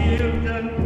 Hirten